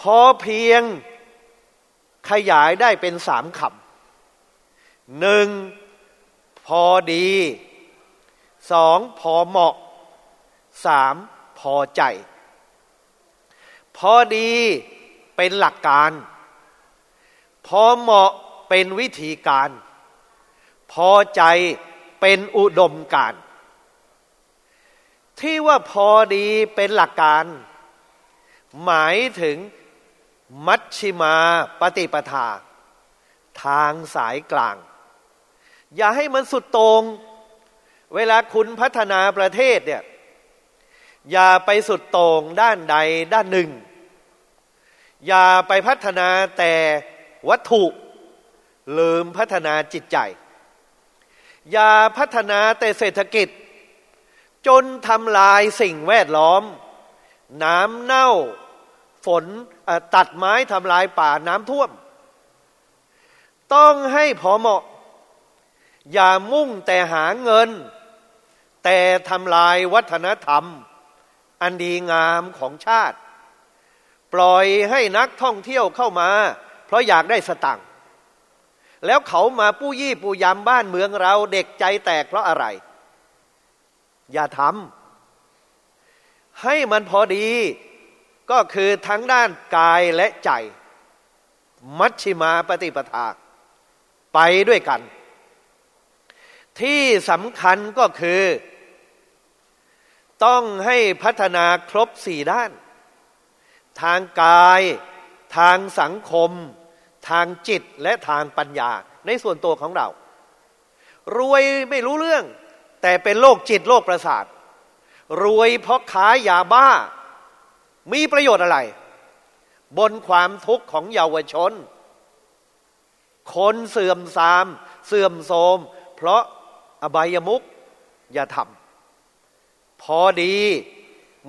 พอเพียง ขยายได้เป็นสามคำหนึ่งพอดีสองพอเหมาะสามพอใจ พอดีเป็นหลักการ พอเหมาะเป็นวิธีการ พอใจเป็นอุดมการ ที่ว่าพอดีเป็นหลักการ หมายถึง มัชชิมาปฏิปทา ทางสายกลาง อย่าให้มันสุดตรง เวลาคุณพัฒนาประเทศเนี่ยอย่าไปสุดต่งด้านใดด้านหนึ่ง อย่าไปพัฒนาแต่วัตถุลืมพัฒนาจิตใจ อย่าพัฒนาแต่เศรษฐกิจ จนทำลายสิ่งแวดล้อม น้ำเน่า ฝน ตัดไม้ทำลายป่าน้ำท่วม ต้องให้พอเหมาะ อย่ามุ่งแต่หาเงิน แต่ทำลายวัฒนธรรม อันดีงามของชาติ ปล่อยให้นักท่องเที่ยวเข้ามา เพราะอยากได้สตังค์แล้วเขามาปู้ยี่ปูยำบ้านเมืองเราเด็กใจแตกเพราะอะไร อย่าทำให้มันพอดี ก็คือทั้งด้านกายและใจ มัชชิมาปฏิปทา ไปด้วยกัน ที่สำคัญก็คือ ต้องให้พัฒนาครบสี่ด้าน ทางกาย ทางสังคม ทางจิตและทางปัญญา ในส่วนตัวของเรา รวยไม่รู้เรื่อง แต่เป็นโรคจิตโรคประสาท รวยเพราะขายยาบ้า มีประโยชน์อะไร บนความทุกข์ของเยาวชน คนเสื่อมทราม เสื่อมโทรม เพราะอบายมุกอย่าทำพอดี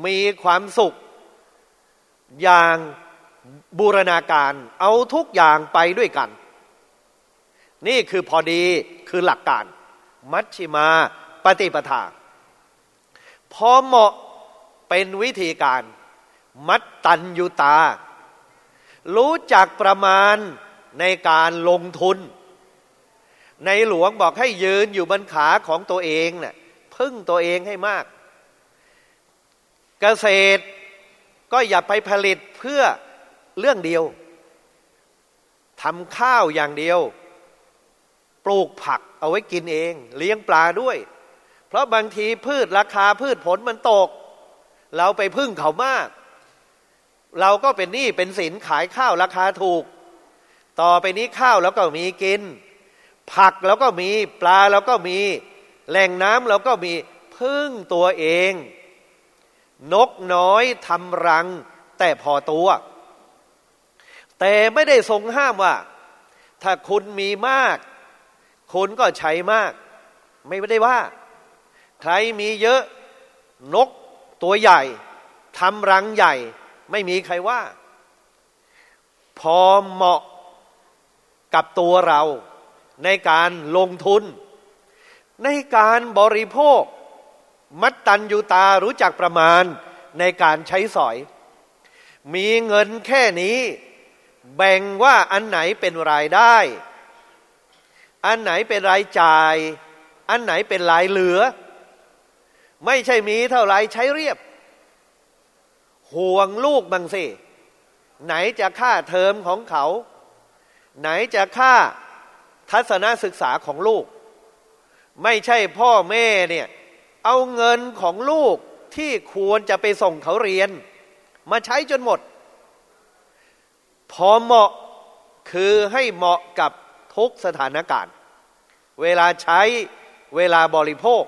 มีความสุข อย่างบูรณาการ เอาทุกอย่างไปด้วยกัน นี่คือพอดีคือหลักการ มัชชิมาปฏิปทา พอเหมาะเป็นวิธีการ มัตตัญยุตา รู้จักประมาณในการลงทุน ในหลวงบอกให้ยืนอยู่บนขาของตัวเองนะ่ะพึ่งตัวเองให้มาก เกษตรก็อย่าไปผลิตเพื่อเรื่องเดียวทำข้าวอย่างเดียว ปลูกผักเอาไว้กินเอง เลี้ยงปลาด้วย เพราะบางทีพืชราคาพืชผลมันตก เราไปพึ่งเขามาก เราก็เป็นหนี้เป็นสินขายข้าวราคาถูก ต่อไปนี้ข้าวแล้วก็มีกิน ผักแล้วก็มีปลาแล้วก็มี แหล่งน้ำเราก็มีพึ่งตัวเอง นกน้อยทำรัง แต่พอตัว แต่ไม่ได้ทรงห้ามว่า ถ้าคุณมีมาก คุณก็ใช้มาก ไม่ได้ว่า ใครมีเยอะนกตัวใหญ่ทำรังใหญ่ ไม่มีใครว่า พอเหมาะกับตัวเราในการลงทุน ในการบริโภค มัตตัญญูตารู้จักประมาณในการใช้สอย มีเงินแค่นี้ แบ่งว่าอันไหนเป็นรายได้ อันไหนเป็นรายจ่าย อันไหนเป็นรายเหลือ ไม่ใช่มีเท่าไรใช้เรียบ ห่วงลูกบางสิไหนจะค่าเทอมของเขา ไหนจะค่าทัศนศึกษาของลูก ไม่ใช่พ่อแม่เนี่ยเอาเงินของลูกที่ควรจะไปส่งเขาเรียน มาใช้จนหมด พอเหมาะคือให้เหมาะกับทุกสถานการณ์ เวลาใช้เวลาบริโภค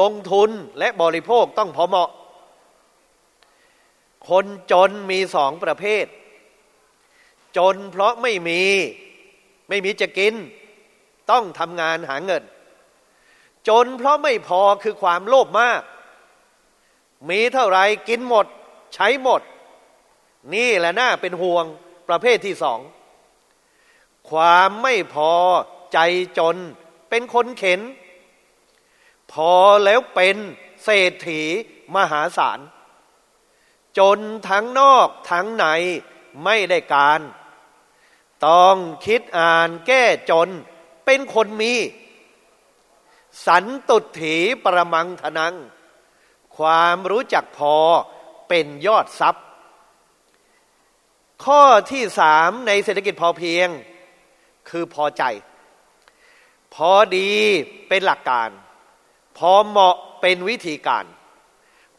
ลงทุนและบริโภคต้องพอเหมาะ คนจนมีสองประเภท จนเพราะไม่มี ไม่มีจะกิน ต้องทำงานหาเงิน จนเพราะไม่พอคือความโลภมาก มีเท่าไรกินหมด ใช้หมด นี่แหละน่าเป็นห่วงประเภทที่สอง ความไม่พอใจจนเป็นคนเข็น พอแล้วเป็นเศรษฐีมหาศาล จนทั้งนอกทั้งในไม่ได้การ ต้องคิดอ่านแก้จนเป็นคนมี สันตุถีประมังทนัง ความรู้จักพอเป็นยอดทรัพย์ ข้อที่สามในเศรษฐกิจพอเพียง คือพอใจ พอดีเป็นหลักการ พอเหมาะเป็นวิธีการ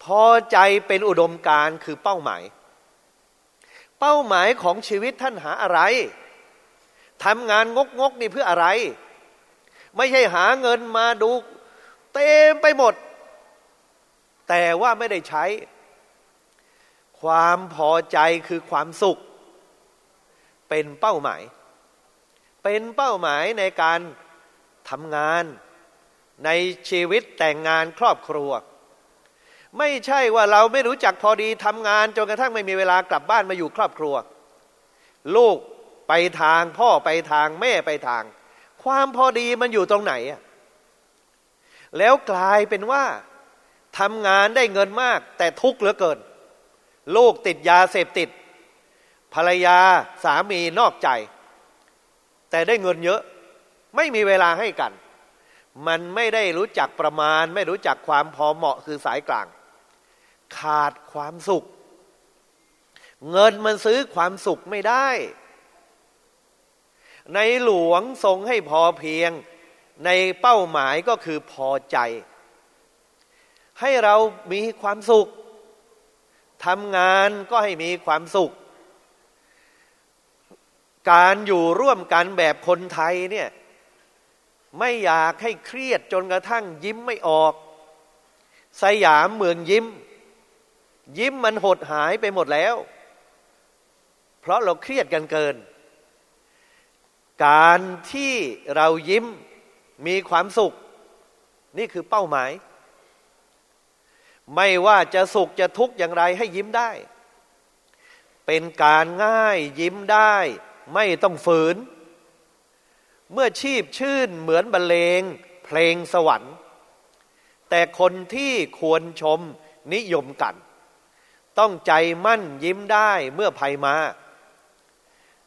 พอใจเป็นอุดมการคือเป้าหมาย เป้าหมายของชีวิตท่านหาอะไรทำงานงกงกนี่เพื่ออะไร ไม่ใช่หาเงินมาดู เต็มไปหมด แต่ว่าไม่ได้ใช้ ความพอใจคือความสุข เป็นเป้าหมาย เป็นเป้าหมายในการทำงาน ในชีวิตแต่งงานครอบครัว ไม่ใช่ว่าเราไม่รู้จักพอดีทำงานจนกระทั่งไม่มีเวลากลับบ้านมาอยู่ครอบครัว ลูกไปทางพ่อไปทางแม่ไปทาง ความพอดีมันอยู่ตรงไหนอะแล้วกลายเป็นว่าทำงานได้เงินมาก แต่ทุกข์เหลือเกิน ลูกติดยาเสพติด ภรรยาสามีนอกใจ แต่ได้เงินเยอะ ไม่มีเวลาให้กัน มันไม่ได้รู้จักประมาณ ไม่รู้จักความพอเหมาะคือสายกลาง ขาดความสุข เงินมันซื้อความสุขไม่ได้ ในหลวงทรงให้พอเพียง ในเป้าหมายก็คือพอใจ ให้เรามีความสุขทำงานก็ให้มีความสุข การอยู่ร่วมกันแบบคนไทยเนี่ยไม่อยากให้เครียดจนกระทั่งยิ้มไม่ออก สยามเมืองยิ้ม ยิ้มมันหดหายไปหมดแล้ว เพราะเราเครียดกันเกิน การที่เรายิ้มมีความสุข นี่คือเป้าหมาย ไม่ว่าจะสุขจะทุกข์อย่างไรให้ยิ้มได้ เป็นการง่ายยิ้มได้ ไม่ต้องฝืน เมื่อชีพชื่นเหมือนบรรเลง เพลงสวรรค์ แต่คนที่ควรชมนิยมกัน ต้องใจมั่นยิ้มได้เมื่อภัยมา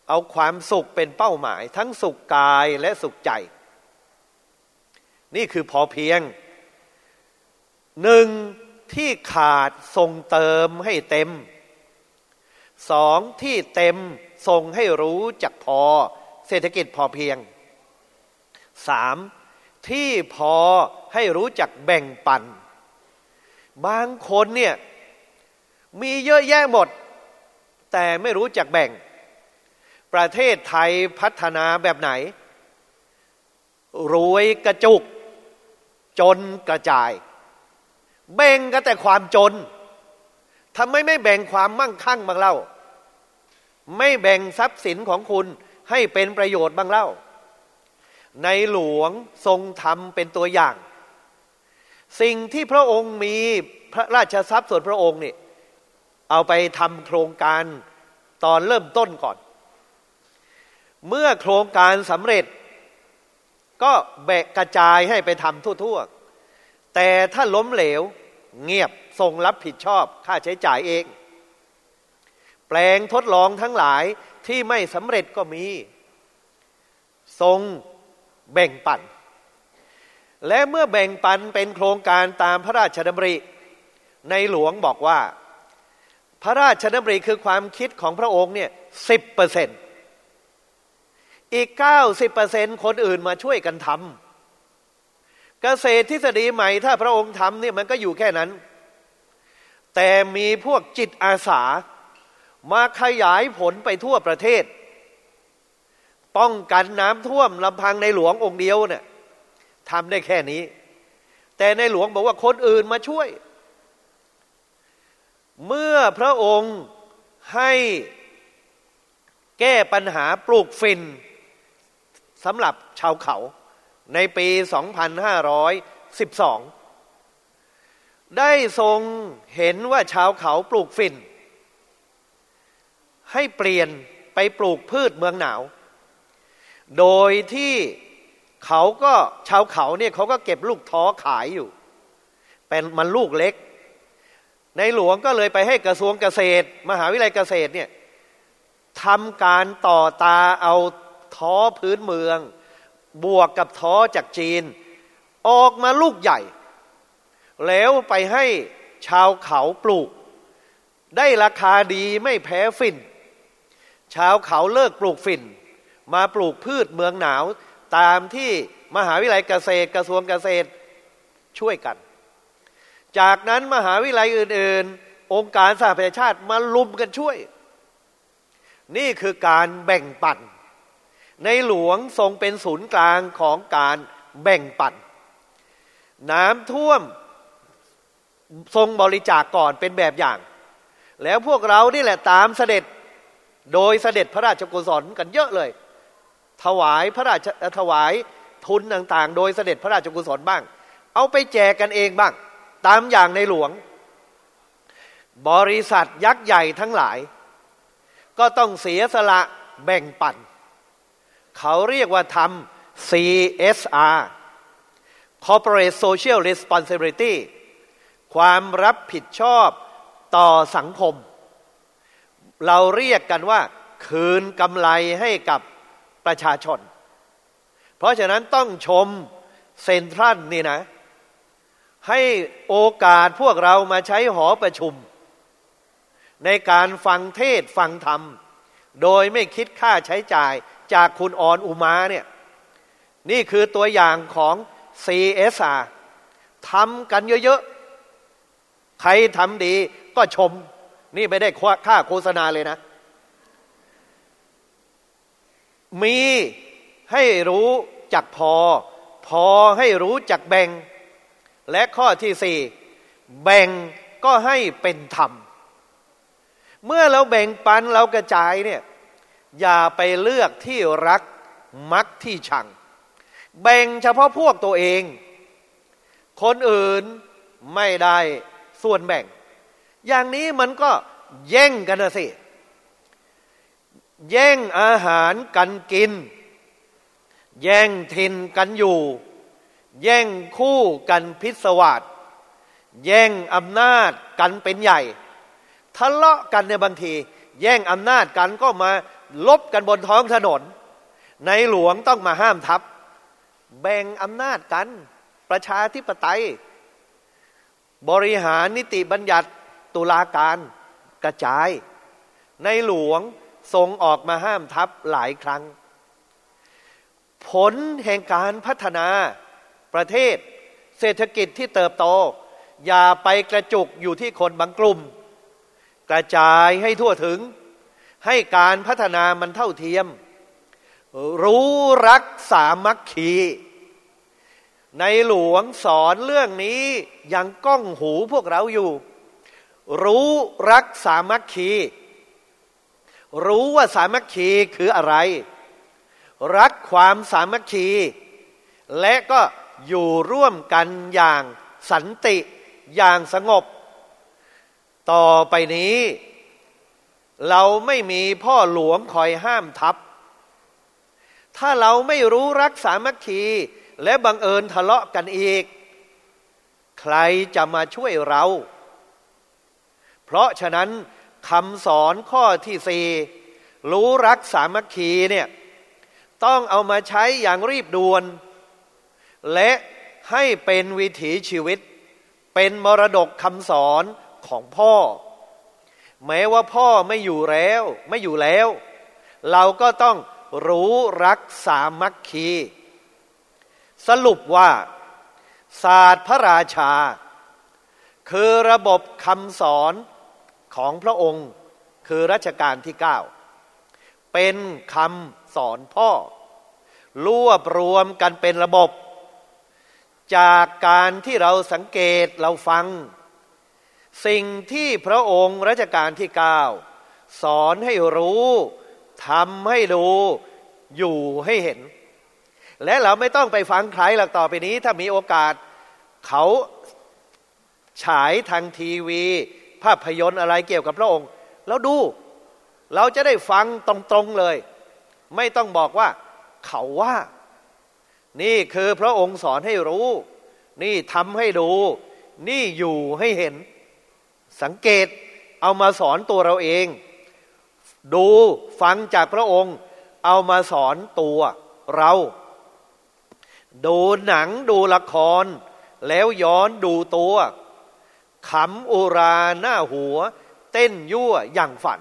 เอาความสุขเป็นเป้าหมาย ทั้งสุขกายและสุขใจ นี่คือพอเพียงหนึ่งที่ขาดทรงเติมให้เต็มสองที่เต็มทรงให้รู้จักพอ เศรษฐกิจพอเพียงสามที่พอให้รู้จักแบ่งปัน บางคนเนี่ย มีเยอะแยะหมด แต่ไม่รู้จักแบ่ง ประเทศไทยพัฒนาแบบไหน รวยกระจุก จนกระจาย แบ่งก็แต่ความจนทำไมไม่แบ่งความมั่งคั่งบ้างเล่า ไม่แบ่งทรัพย์สินของคุณให้เป็นประโยชน์บ้างเล่า ในหลวงทรงทำเป็นตัวอย่าง สิ่งที่พระองค์มีพระราชทรัพย์ส่วนพระองค์นี่ เอาไปทำโครงการตอนเริ่มต้นก่อน เมื่อโครงการสำเร็จ ก็แบกกระจายให้ไปทำทั่วๆ แต่ถ้าล้มเหลวเงียบทรงรับผิดชอบค่าใช้จ่ายเอง แปลงทดลองทั้งหลายที่ไม่สำเร็จก็มีทรงแบ่งปัน และเมื่อแบ่งปันเป็นโครงการตามพระราชดำริ ในหลวงบอกว่า พระราชดำริคือความคิดของพระองค์เนี่ยสิบเปอร์เซ็นอีกเก้าสิบเปอร์เซ็นคนอื่นมาช่วยกันทำเกษตรทฤษฎีใหม่ถ้าพระองค์ทำเนี่ยมันก็อยู่แค่นั้น แต่มีพวกจิตอาสามาขยายผลไปทั่วประเทศ ป้องกันน้ำท่วมลำพังในหลวงองค์เดียวเนี่ยทำได้แค่นี้ แต่ในหลวงบอกว่าคนอื่นมาช่วย เมื่อพระองค์ให้แก้ปัญหาปลูกฟินสำหรับชาวเขาในปี 2512 ได้ทรงเห็นว่าชาวเขาปลูกฟินให้เปลี่ยนไปปลูกพืชเมืองหนาว โดยที่เขาก็ชาวเขาเนี่ยเขาก็เก็บลูกท้อขายอยู่ เป็นมันลูกเล็ก ในหลวงก็เลยไปให้กระทรวงเกษตร มหาวิทยาลัยเกษตรเนี่ยทำการต่อตาเอาท้อพื้นเมือง บวกกับท้อจากจีน ออกมาลูกใหญ่ แล้วไปให้ชาวเขาปลูก ได้ราคาดีไม่แพ้ฟินชาวเขาเลิกปลูกฟินมาปลูกพืชเมืองหนาว ตามที่มหาวิทยาลัยเกษตรกระทรวงเกษตรช่วยกัน จากนั้นมหาวิทยาลัยอื่น ๆ องค์การสหประชาชาติมาลุมกันช่วย นี่คือการแบ่งปันในหลวงทรงเป็นศูนย์กลางของการแบ่งปันน้ำท่วมทรงบริจาคกก่อนเป็นแบบอย่าง แล้วพวกเรานี่แหละตามเสด็จโดยเสด็จพระราชกุศลกันเยอะเลย ถวายพระราชถวายทุนต่างๆ โดยเสด็จพระราชกุศลบ้าง เอาไปแจกกันเองบ้าง ตามอย่างในหลวง บริษัทยักษ์ใหญ่ทั้งหลาย ก็ต้องเสียสละแบ่งปัน เขาเรียกว่าทำ CSR Corporate Social Responsibility ความรับผิดชอบต่อสังคม เราเรียกกันว่า คืนกำไรให้กับประชาชน เพราะฉะนั้นต้องชมเซ็นทรัลนี่นะ ให้โอกาสพวกเรามาใช้หอประชุม ในการฟังเทศฟังธรรม โดยไม่คิดค่าใช้จ่ายจากคุณออนอุมาเนี่ยนี่คือตัวอย่างของ CSR ทำกันเยอะๆ ใครทำดีก็ชม นี่ไม่ได้ค่าโฆษณาเลยนะ มีให้รู้จักพอ พอให้รู้จักแบ่ง และข้อที่สี่แบ่งก็ให้เป็นธรรม เมื่อเราแบ่งปันเรากระจายเนี่ยอย่าไปเลือกที่รักมักที่ชัง แบ่งเฉพาะพวกตัวเอง คนอื่นไม่ได้ส่วนแบ่ง อย่างนี้มันก็แย่งกันนะสิ แย่งอาหารกันกิน แย่งทินกันอยู่ แย่งคู่กันพิศวาสแย่งอำนาจกันเป็นใหญ่ ทะเลาะกันในบางที แย่งอำนาจกันก็มาลบกันบนท้องถนน ในหลวงต้องมาห้ามทับ แบ่งอำนาจกัน ประชาธิปไตย บริหารนิติบัญญัติตุลาการกระจาย ในหลวงทรงออกมาห้ามทับหลายครั้ง ผลแห่งการพัฒนา ประเทศ เศรษฐกิจที่เติบโต อย่าไปกระจุกอยู่ที่คนบางกลุ่ม กระจายให้ทั่วถึง ให้การพัฒนามันเท่าเทียม รู้รักสามัคคีในหลวงสอนเรื่องนี้ยังก้องหูพวกเราอยู่ รู้รักสามัคคี รู้ว่าสามัคคีคืออะไร รักความสามัคคี และก็ อยู่ร่วมกันอย่างสันติอย่างสงบ ต่อไปนี้ เราไม่มีพ่อหลวงคอยห้ามทับ ถ้าเราไม่รู้รักสามัคคี และบังเอิญทะเลาะกันอีก ใครจะมาช่วยเรา เพราะฉะนั้นคำสอนข้อที่สี่รู้รักสามัคคีเนี่ยต้องเอามาใช้อย่างรีบด่วน และให้เป็นวิถีชีวิต เป็นมรดกคำสอนของพ่อ แม้ว่าพ่อไม่อยู่แล้ว ไม่อยู่แล้ว เราก็ต้องรู้รักสามัคคี สรุปว่า ศาสตร์พระราชา คือระบบคำสอนของพระองค์ คือรัชกาลที่เก้าเป็นคำสอนพ่อ รวบรวมกันเป็นระบบ จากการที่เราสังเกตเราฟัง สิ่งที่พระองค์รัชกาลที่เก้าสอนให้รู้ทำให้ดูอยู่ให้เห็น และเราไม่ต้องไปฟังใครหลักต่อไปนี้ ถ้ามีโอกาส เขาฉายทางทีวี ภาพยนตร์อะไรเกี่ยวกับพระองค์ แล้วดู เราจะได้ฟังตรงๆเลย ไม่ต้องบอกว่าเขาว่า นี่คือพระองค์สอนให้รู้ นี่ทำให้ดู นี่อยู่ให้เห็น สังเกตเอามาสอนตัวเราเอง ดูฟังจากพระองค์ เอามาสอนตัวเรา ดูหนังดูละคร แล้วย้อนดูตัวขำอุราหน้าหัว เต้นยั่วอย่างฝัน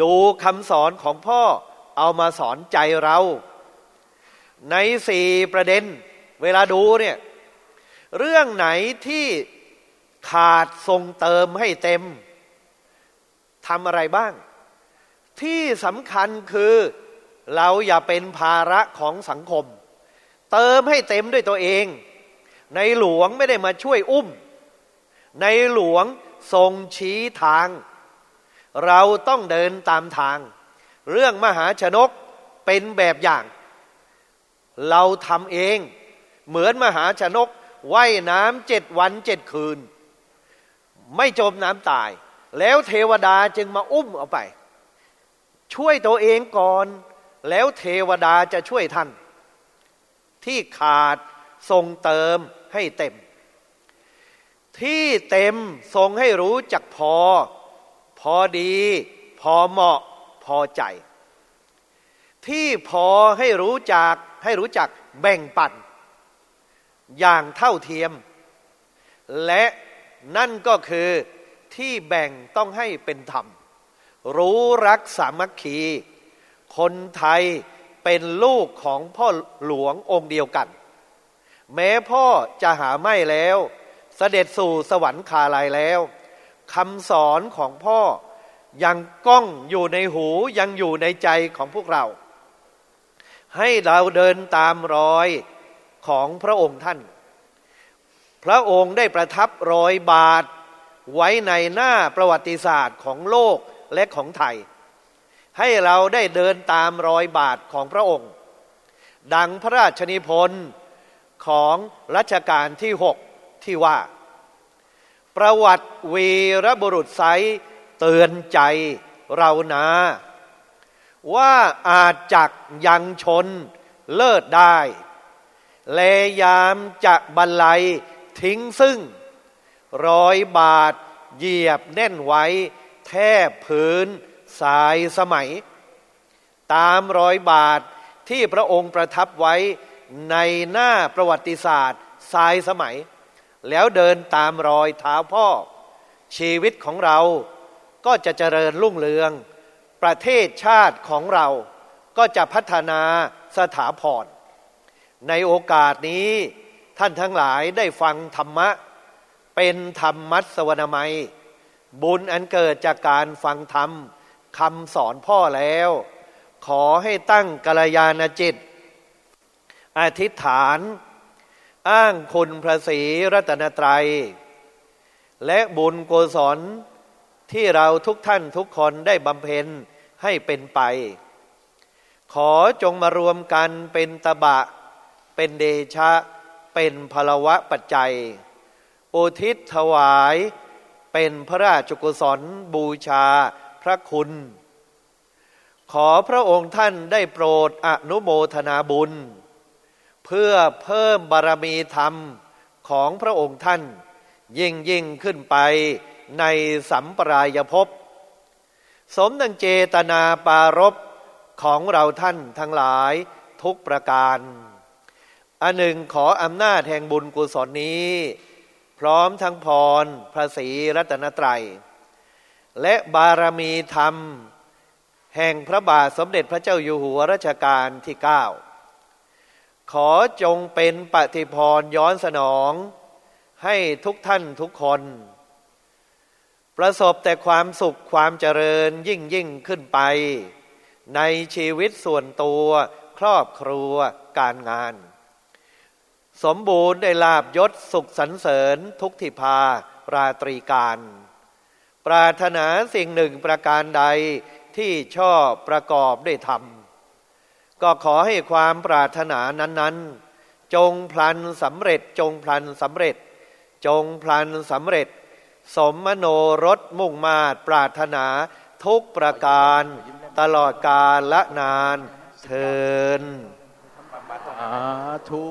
ดูคำสอนของพ่อเอามาสอนใจเรา ในสี่ประเด็น เวลาดูเนี่ยเรื่องไหนที่ขาดทรงเติมให้เต็มทำอะไรบ้าง ที่สำคัญคือเราอย่าเป็นภาระของสังคม เติมให้เต็มด้วยตัวเอง ในหลวงไม่ได้มาช่วยอุ้ม ในหลวงทรงชี้ทาง เราต้องเดินตามทาง เรื่องมหาชนกเป็นแบบอย่าง เราทำเอง เหมือนมหาชนกว่ายน้ำเจ็ดวันเจ็ดคืน ไม่จมน้ำตาย แล้วเทวดาจึงมาอุ้มเอาไป ช่วยตัวเองก่อน แล้วเทวดาจะช่วยท่าน ที่ขาดทรงเติมให้เต็ม ที่เต็มทรงให้รู้จักพอ พอดี พอเหมาะ พอใจ ที่พอให้รู้จักให้รู้จักแบ่งปัน อย่างเท่าเทียม และนั่นก็คือที่แบ่งต้องให้เป็นธรรม รู้รักสามัคคี คนไทยเป็นลูกของพ่อหลวงองค์เดียวกัน แม้พ่อจะหาไม่แล้วเสด็จสู่สวรรคาลายแล้วคำสอนของพ่อยังก้องอยู่ในหูยังอยู่ในใจของพวกเรา ให้เราเดินตามรอยของพระองค์ท่าน พระองค์ได้ประทับรอยบาทไว้ในหน้าประวัติศาสตร์ของโลกและของไทย ให้เราได้เดินตามรอยบาทของพระองค์ ดังพระราชนิพนธ์ของรัชกาลที่หกที่ว่า ประวัติวีรบุรุษไซเตือนใจเรานา ว่าอาจจักยังชนเลิศได้แลยามจะบรรลัยทิ้งซึ่ง ร้อยบาทเหยียบแน่นไว้ แทบพื้นสายสมัย ตามร้อยบาทที่พระองค์ประทับไว้ในหน้าประวัติศาสตร์สายสมัย แล้วเดินตามรอยเท้าพ่อ ชีวิตของเราก็จะเจริญรุ่งเรือง ประเทศชาติของเราก็จะพัฒนาสถาพร ในโอกาสนี้ท่านทั้งหลายได้ฟังธรรมะ เป็นธรรมัสวนามัย บุญอันเกิดจากการฟังธรรมคำสอนพ่อแล้ว ขอให้ตั้งกัลยาณจิต อธิษฐาน อ้างคุณพระศรีรัตนตรัย และบุญโกศลที่เราทุกท่านทุกคนได้บำเพ็ญ ให้เป็นไป ขอจงมารวมกันเป็นตบะ เป็นเดชะ เป็นพลวะปัจจัย โอทิศถวาย เป็นพระราชกุศลบูชาพระคุณ ขอพระองค์ท่านได้โปรดอนุโมทนาบุญ เพื่อเพิ่มบารมีธรรมของพระองค์ท่าน ยิ่งยิ่งขึ้นไปในสัมปรายภพ สมดังเจตนาปารบของเราท่านทั้งหลายทุกประการ อันหนึ่งขออำนาจแห่งบุญกุศลนี้ พร้อมทั้งพรพระศรีรัตนตรัย และบารมีธรรม แห่งพระบาทสมเด็จพระเจ้าอยู่หัวรัชกาลที่เก้าขอจงเป็นปฏิพรย้อนสนอง ให้ทุกท่านทุกคน ประสบแต่ความสุขความเจริญยิ่งยิ่งขึ้นไป ในชีวิตส่วนตัวครอบครัวการงาน สมบูรณ์ได้ลาบยศสุขสรรเสริญทุกทิพาราตรีการ ปรารถนาสิ่งหนึ่งประการใดที่ชอบประกอบได้ทำก็ขอให้ความปรารถนานั้นๆ จงพลันสำเร็จจงพลันสำเร็จ จงพลันสำเร็จ สมมโนรสมุ่งมาตปรารถนาทุกประการ ตลอดกาลละนานเทินสาธุ